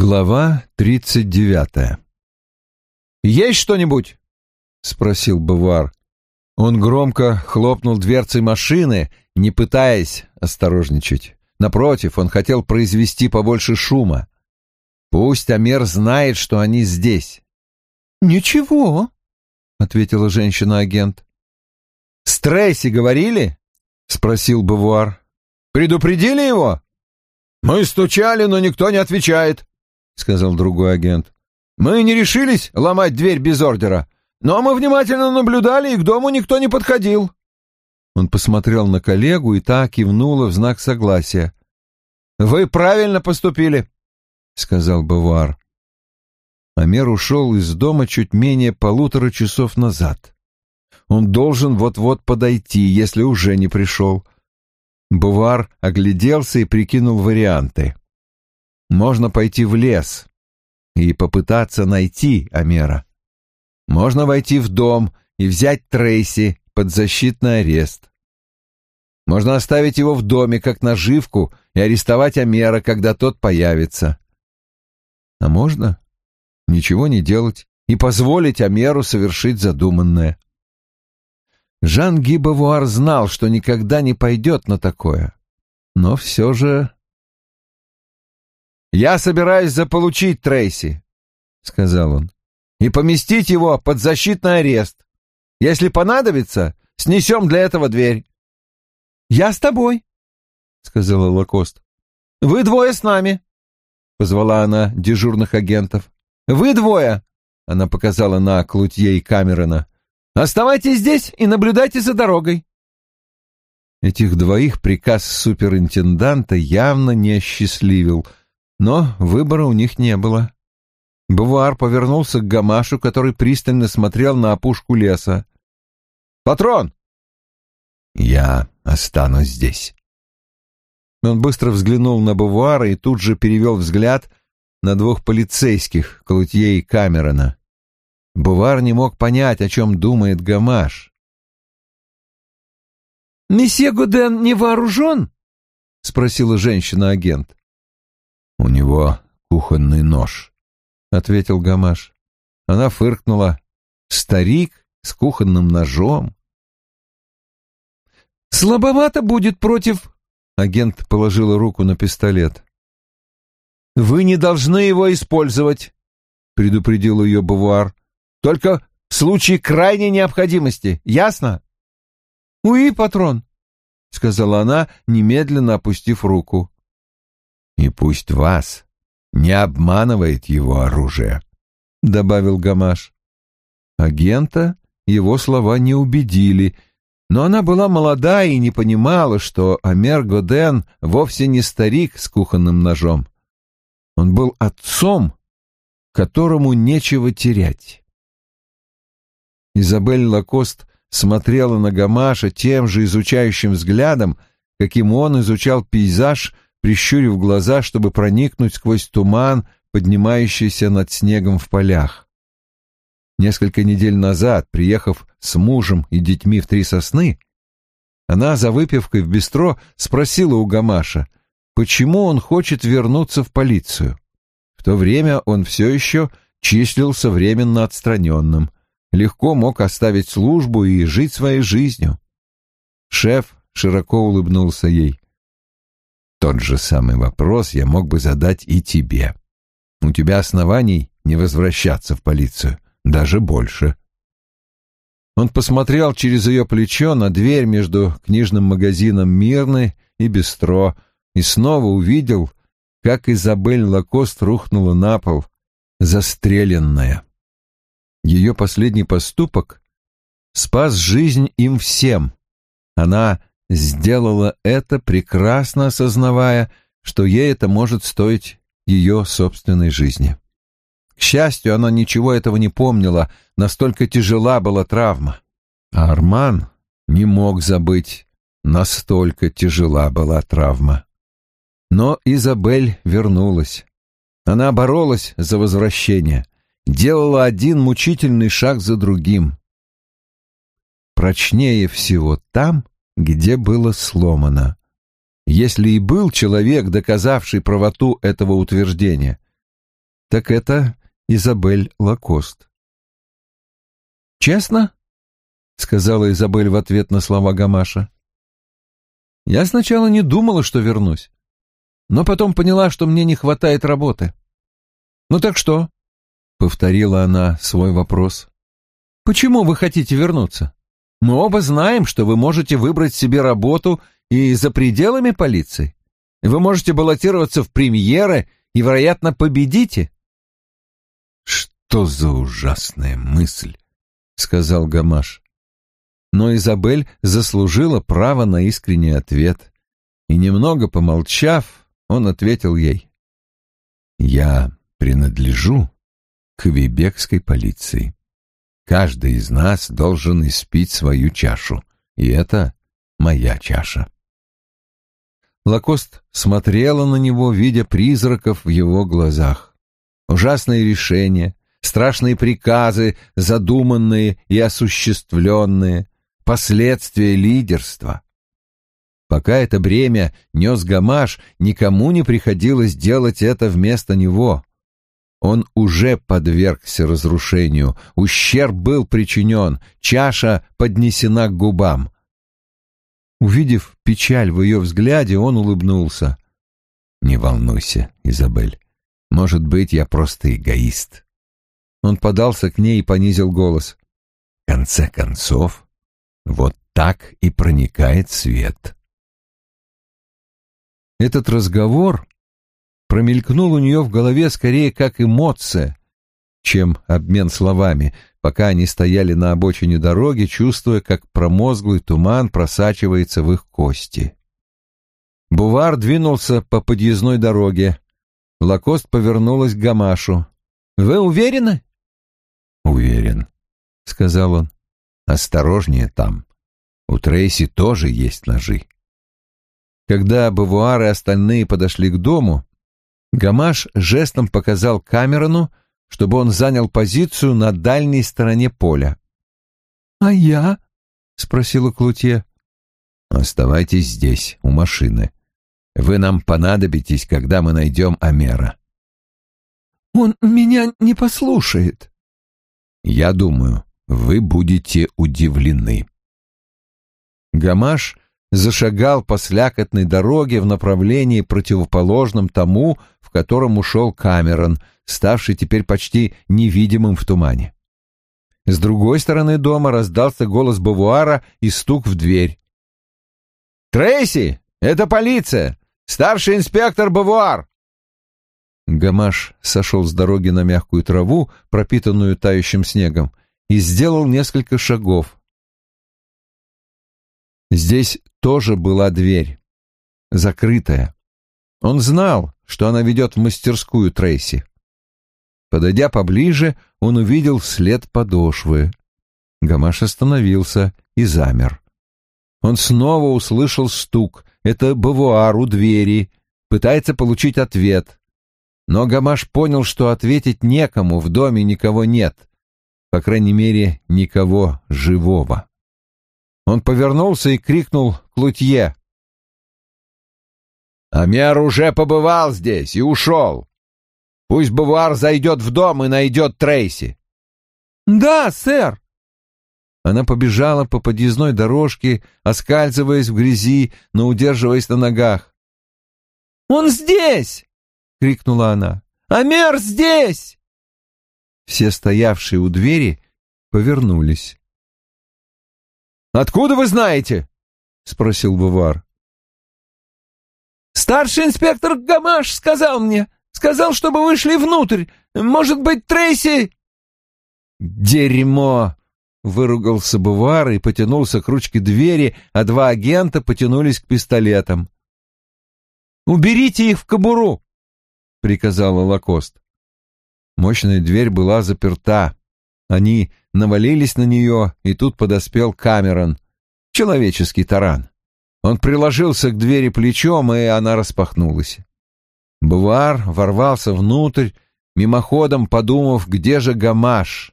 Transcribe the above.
Глава тридцать девятая «Есть что-нибудь?» — спросил Бавуар. Он громко хлопнул дверцей машины, не пытаясь осторожничать. Напротив, он хотел произвести побольше шума. Пусть Амер знает, что они здесь. «Ничего», — ответила женщина-агент. «С Трейси говорили?» — спросил Бавуар. «Предупредили его?» «Мы стучали, но никто не отвечает», — сказал другой агент. «Мы не решились ломать дверь без ордера, но мы внимательно наблюдали, и к дому никто не подходил». Он посмотрел на коллегу, и та кивнула в знак согласия. «Вы правильно поступили», — сказал Бавуар. Амер ушел из дома чуть менее полутора часов назад. Он должен вот-вот подойти, если уже не пришел. Бувар огляделся и прикинул варианты. Можно пойти в лес и попытаться найти Амера. Можно войти в дом и взять Трейси под защитный арест. Можно оставить его в доме как наживку и арестовать Амера, когда тот появится. А можно ничего не делать и позволить Амеру совершить задуманное. Жан Гибовуар знал, что никогда не пойдет на такое, но все же... «Я собираюсь заполучить Трейси», — сказал он, — «и поместить его под защитный арест. Если понадобится, снесем для этого дверь». «Я с тобой», — сказала Лакост. «Вы двое с нами», — позвала она дежурных агентов. «Вы двое!» — она показала на Клутье и Камерона. «Оставайтесь здесь и наблюдайте за дорогой». Этих двоих приказ суперинтенданта явно не осчастливил, но выбора у них не было. Бувар повернулся к Гамашу, который пристально смотрел на опушку леса. «Патрон!» «Я останусь здесь». Он быстро взглянул на Бувара и тут же перевел взгляд на двух полицейских, Калутье и Камерона. Бувар не мог понять, о чем думает Гамаш. «Месье Гуден не вооружен?» — спросила женщина-агент. «У него кухонный нож», — ответил Гамаш. Она фыркнула. «Старик с кухонным ножом?» «Слабовато будет против...» Агент положила руку на пистолет. «Вы не должны его использовать», — предупредил ее Бавуар. «Только в случае крайней необходимости. Ясно?» «Уи, патрон», — сказала она, немедленно опустив руку. «И пусть вас не обманывает его оружие», — добавил Гамаш. Агента его слова не убедили, но она была молода и не понимала, что Амер Годен вовсе не старик с кухонным ножом. Он был отцом, которому нечего терять. Изабель Лакост смотрела на Гамаша тем же изучающим взглядом, каким он изучал пейзаж, прищурив глаза, чтобы проникнуть сквозь туман, поднимающийся над снегом в полях. Несколько недель назад, приехав с мужем и детьми в Три Сосны, она за выпивкой в бистро спросила у Гамаша, почему он хочет вернуться в полицию. В то время он все еще числился временно отстраненным, легко мог оставить службу и жить своей жизнью. Шеф широко улыбнулся ей. Тот же самый вопрос я мог бы задать и тебе. У тебя оснований не возвращаться в полицию, даже больше. Он посмотрел через ее плечо на дверь между книжным магазином «Мирный» и «Бестро», и снова увидел, как Изабель Лакост рухнула на пол, застреленная. Ее последний поступок спас жизнь им всем. Она сделала это, прекрасно осознавая, что ей это может стоить ее собственной жизни. К счастью, она ничего этого не помнила, настолько тяжела была травма. А Арман не мог забыть, настолько тяжела была травма. Но Изабель вернулась. Она боролась за возвращение, делала один мучительный шаг за другим. Прочнее всего там, где было сломано. Если и был человек, доказавший правоту этого утверждения, так это Изабель Лакост. «Честно?» — сказала Изабель в ответ на слова Гамаша. «Я сначала не думала, что вернусь, но потом поняла, что мне не хватает работы. Ну так что?» — повторила она свой вопрос. «Почему вы хотите вернуться? Мы оба знаем, что вы можете выбрать себе работу и за пределами полиции. Вы можете баллотироваться в премьеры и, вероятно, победите». «Что за ужасная мысль!» — сказал Гамаш. Но Изабель заслужила право на искренний ответ, и, немного помолчав, он ответил ей. «Я принадлежу к вебекской полиции. Каждый из нас должен испить свою чашу, и это моя чаша». Лакост смотрела на него, видя призраков в его глазах. Ужасные решения, страшные приказы, задуманные и осуществленные, последствия лидерства. Пока это бремя нес Гамаш, никому не приходилось делать это вместо него. Он уже подвергся разрушению, ущерб был причинен, чаша поднесена к губам. Увидев печаль в ее взгляде, он улыбнулся. «Не волнуйся, Изабель. Может быть, я просто эгоист». Он подался к ней и понизил голос. «В конце концов, вот так и проникает свет». Этот разговор промелькнул у нее в голове скорее как эмоция, чем обмен словами, пока они стояли на обочине дороги, чувствуя, как промозглый туман просачивается в их кости. Бувар двинулся по подъездной дороге. Лакост повернулась к Гамашу. «Вы уверены?» «Уверен», — сказал он. «Осторожнее там. У Трейси тоже есть ножи». Когда Бавуар и остальные подошли к дому, Гамаш жестом показал Камерону, чтобы он занял позицию на дальней стороне поля. «А я?» — спросила Клутье. «Оставайтесь здесь, у машины. Вы нам понадобитесь, когда мы найдем Амера». «Он меня не послушает». «Я думаю, вы будете удивлены». Гамаш зашагал по слякотной дороге в направлении противоположном тому, в котором ушел Камерон, ставший теперь почти невидимым в тумане. С другой стороны дома раздался голос Бавуара и стук в дверь. «Трейси, это полиция! Старший инспектор Бавуар!» Гамаш сошел с дороги на мягкую траву, пропитанную тающим снегом, и сделал несколько шагов. Здесь тоже была дверь, закрытая. Он знал, что она ведет в мастерскую Трейси. Подойдя поближе, он увидел след подошвы. Гамаш остановился и замер. Он снова услышал стук. Это Бавуар у двери. Пытается получить ответ. Но Гамаш понял, что ответить некому, в доме никого нет. По крайней мере, никого живого. Он повернулся и крикнул Клутье. «Амер уже побывал здесь и ушел. Пусть Бавуар зайдет в дом и найдет Трейси». «Да, сэр». Она побежала по подъездной дорожке, оскальзываясь в грязи, но удерживаясь на ногах. «Он здесь!» — крикнула она. «Амер здесь!» Все стоявшие у двери повернулись. Откуда вы знаете? спросил Бувар. Старший инспектор Гамаш сказал мне, сказал, чтобы вы шли внутрь. Может быть, Трейси Дерьмо, выругался Бувар и потянулся к ручке двери, а два агента потянулись к пистолетам. «Уберите их в кобуру!» — приказала Лакост. Мощная дверь была заперта. Они навалились на нее, и тут подоспел Камерон. Человеческий таран. Он приложился к двери плечом, и она распахнулась. Бувар ворвался внутрь, мимоходом подумав, где же Гамаш.